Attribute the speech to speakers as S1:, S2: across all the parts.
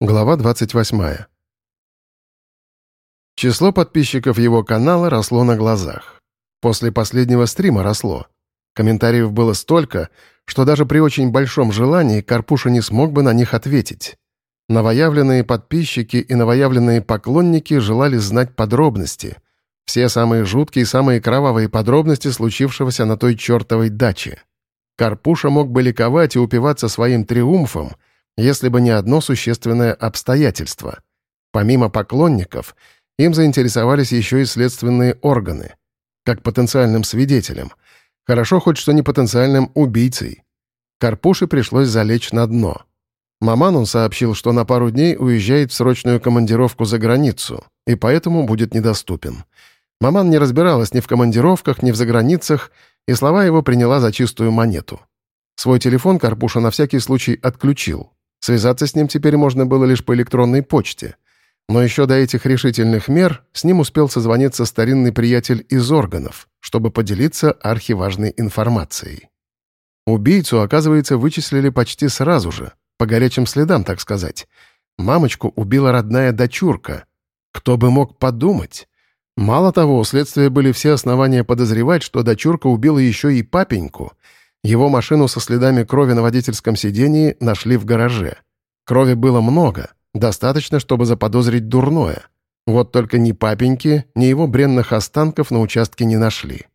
S1: Глава 28. Число подписчиков его канала росло на глазах. После последнего стрима росло. Комментариев было столько, что даже при очень большом желании Карпуша не смог бы на них ответить. Новоявленные подписчики и новоявленные поклонники желали знать подробности. Все самые жуткие самые кровавые подробности случившегося на той чертовой даче. Карпуша мог бы ликовать и упиваться своим триумфом — если бы не одно существенное обстоятельство. Помимо поклонников, им заинтересовались еще и следственные органы, как потенциальным свидетелем. Хорошо хоть что не потенциальным убийцей. Карпуше пришлось залечь на дно. Маман сообщил, что на пару дней уезжает в срочную командировку за границу, и поэтому будет недоступен. Маман не разбиралась ни в командировках, ни в заграницах, и слова его приняла за чистую монету. Свой телефон Карпуша на всякий случай отключил. Связаться с ним теперь можно было лишь по электронной почте. Но еще до этих решительных мер с ним успел созвониться старинный приятель из органов, чтобы поделиться архиважной информацией. Убийцу, оказывается, вычислили почти сразу же, по горячим следам, так сказать. Мамочку убила родная дочурка. Кто бы мог подумать? Мало того, у следствия были все основания подозревать, что дочурка убила еще и папеньку — его машину со следами крови на водительском сидении нашли в гараже. Крови было много, достаточно, чтобы заподозрить дурное. Вот только ни папеньки, ни его бренных останков на участке не нашли.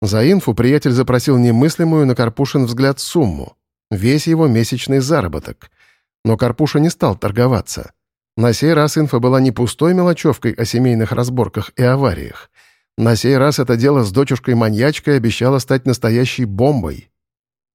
S1: За инфу приятель запросил немыслимую на Карпушин взгляд сумму. Весь его месячный заработок. Но Карпуша не стал торговаться. На сей раз инфа была не пустой мелочевкой о семейных разборках и авариях. На сей раз это дело с дочушкой-маньячкой обещало стать настоящей бомбой.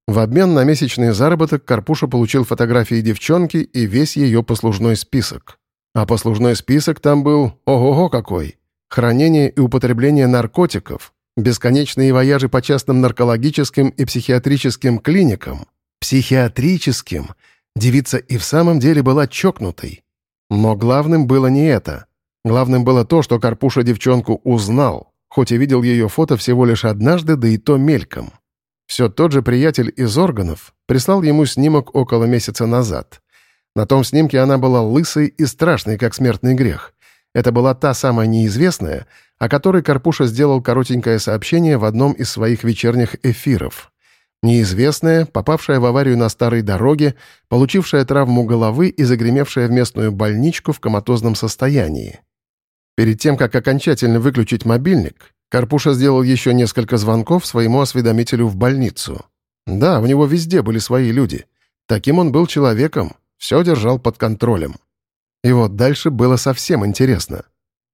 S1: В обмен на месячный заработок Карпуша получил фотографии девчонки и весь ее послужной список. А послужной список там был ого-го какой. Хранение и употребление наркотиков, бесконечные вояжи по частным наркологическим и психиатрическим клиникам. Психиатрическим. Девица и в самом деле была чокнутой. Но главным было не это. Главным было то, что Карпуша девчонку узнал хоть и видел ее фото всего лишь однажды, да и то мельком. Все тот же приятель из органов прислал ему снимок около месяца назад. На том снимке она была лысой и страшной, как смертный грех. Это была та самая неизвестная, о которой Карпуша сделал коротенькое сообщение в одном из своих вечерних эфиров. Неизвестная, попавшая в аварию на старой дороге, получившая травму головы и загремевшая в местную больничку в коматозном состоянии. Перед тем, как окончательно выключить мобильник, Карпуша сделал еще несколько звонков своему осведомителю в больницу. Да, у него везде были свои люди. Таким он был человеком, все держал под контролем. И вот дальше было совсем интересно.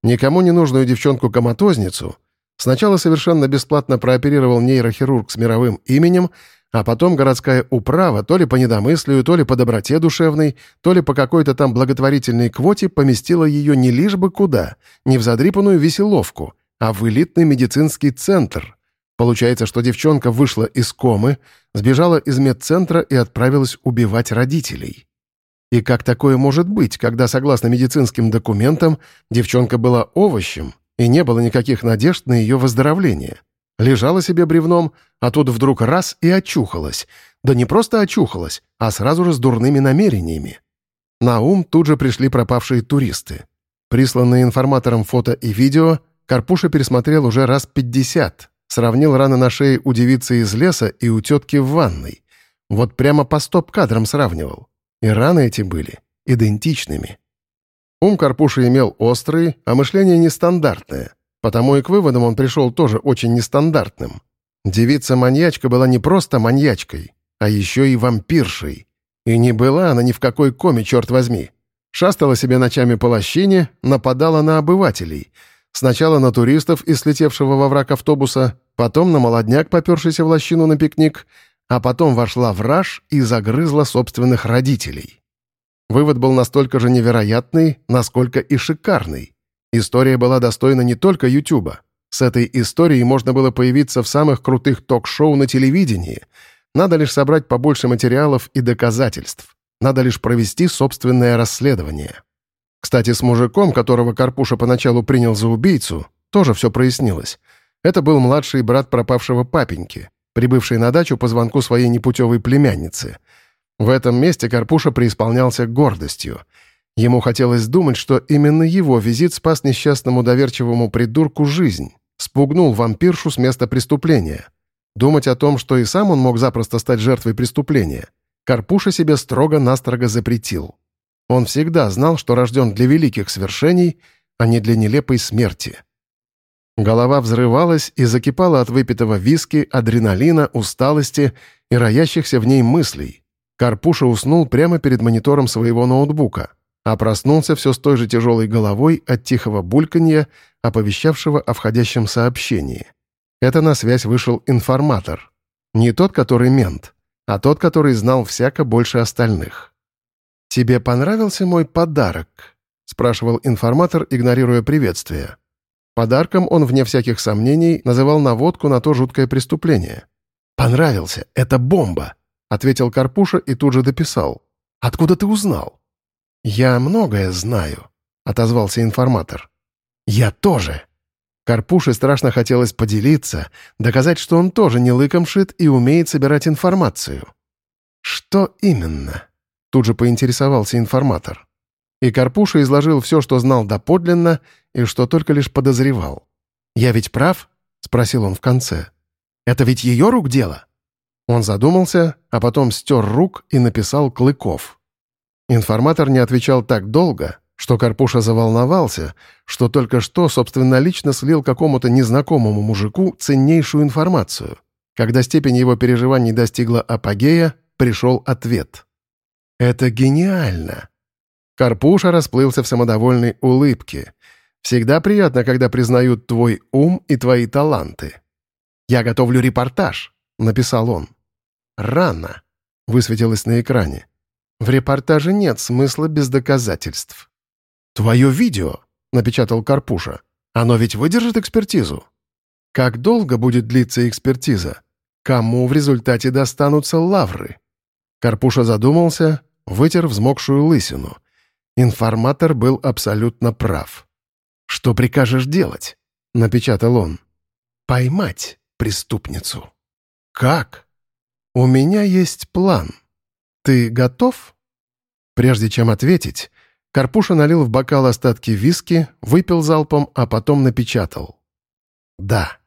S1: Никому не нужную девчонку-коматозницу сначала совершенно бесплатно прооперировал нейрохирург с мировым именем, а потом городская управа то ли по недомыслию, то ли по доброте душевной, то ли по какой-то там благотворительной квоте поместила ее не лишь бы куда, не в задрипанную веселовку, а в элитный медицинский центр. Получается, что девчонка вышла из комы, сбежала из медцентра и отправилась убивать родителей. И как такое может быть, когда, согласно медицинским документам, девчонка была овощем, и не было никаких надежд на ее выздоровление? Лежала себе бревном, а тут вдруг раз и очухалась. Да не просто очухалась, а сразу же с дурными намерениями. На ум тут же пришли пропавшие туристы. Присланные информатором фото и видео, Карпуша пересмотрел уже раз пятьдесят, сравнил раны на шее у девицы из леса и у тетки в ванной. Вот прямо по стоп-кадрам сравнивал. И раны эти были идентичными. Ум Карпуша имел острый, а мышление нестандартное — Потому и к выводам он пришел тоже очень нестандартным. Девица-маньячка была не просто маньячкой, а еще и вампиршей. И не была она ни в какой коме, черт возьми. Шастала себе ночами по лощине, нападала на обывателей. Сначала на туристов из слетевшего во враг автобуса, потом на молодняк, попершийся в лощину на пикник, а потом вошла в раж и загрызла собственных родителей. Вывод был настолько же невероятный, насколько и шикарный. История была достойна не только Ютуба. С этой историей можно было появиться в самых крутых ток-шоу на телевидении. Надо лишь собрать побольше материалов и доказательств. Надо лишь провести собственное расследование. Кстати, с мужиком, которого Карпуша поначалу принял за убийцу, тоже все прояснилось. Это был младший брат пропавшего папеньки, прибывший на дачу по звонку своей непутевой племянницы. В этом месте Карпуша преисполнялся гордостью — Ему хотелось думать, что именно его визит спас несчастному доверчивому придурку жизнь, спугнул вампиршу с места преступления. Думать о том, что и сам он мог запросто стать жертвой преступления, Карпуша себе строго-настрого запретил. Он всегда знал, что рожден для великих свершений, а не для нелепой смерти. Голова взрывалась и закипала от выпитого виски, адреналина, усталости и роящихся в ней мыслей. Карпуша уснул прямо перед монитором своего ноутбука, а проснулся все с той же тяжелой головой от тихого бульканья, оповещавшего о входящем сообщении. Это на связь вышел информатор. Не тот, который мент, а тот, который знал всяко больше остальных. «Тебе понравился мой подарок?» — спрашивал информатор, игнорируя приветствие. Подарком он, вне всяких сомнений, называл наводку на то жуткое преступление. «Понравился! Это бомба!» — ответил Карпуша и тут же дописал. «Откуда ты узнал?» «Я многое знаю», — отозвался информатор. «Я тоже». Карпуше страшно хотелось поделиться, доказать, что он тоже не лыком шит и умеет собирать информацию. «Что именно?» — тут же поинтересовался информатор. И Карпуша изложил все, что знал доподлинно и что только лишь подозревал. «Я ведь прав?» — спросил он в конце. «Это ведь ее рук дело?» Он задумался, а потом стер рук и написал «Клыков». Информатор не отвечал так долго, что Карпуша заволновался, что только что собственно лично слил какому-то незнакомому мужику ценнейшую информацию. Когда степень его переживаний достигла апогея, пришел ответ. «Это гениально!» Карпуша расплылся в самодовольной улыбке. «Всегда приятно, когда признают твой ум и твои таланты». «Я готовлю репортаж», — написал он. «Рано», — высветилось на экране. «В репортаже нет смысла без доказательств». «Твое видео», — напечатал Карпуша. «Оно ведь выдержит экспертизу?» «Как долго будет длиться экспертиза? Кому в результате достанутся лавры?» Карпуша задумался, вытер взмокшую лысину — Информатор был абсолютно прав. «Что прикажешь делать?» — напечатал он. «Поймать преступницу». «Как?» «У меня есть план. Ты готов?» Прежде чем ответить, Карпуша налил в бокал остатки виски, выпил залпом, а потом напечатал. «Да».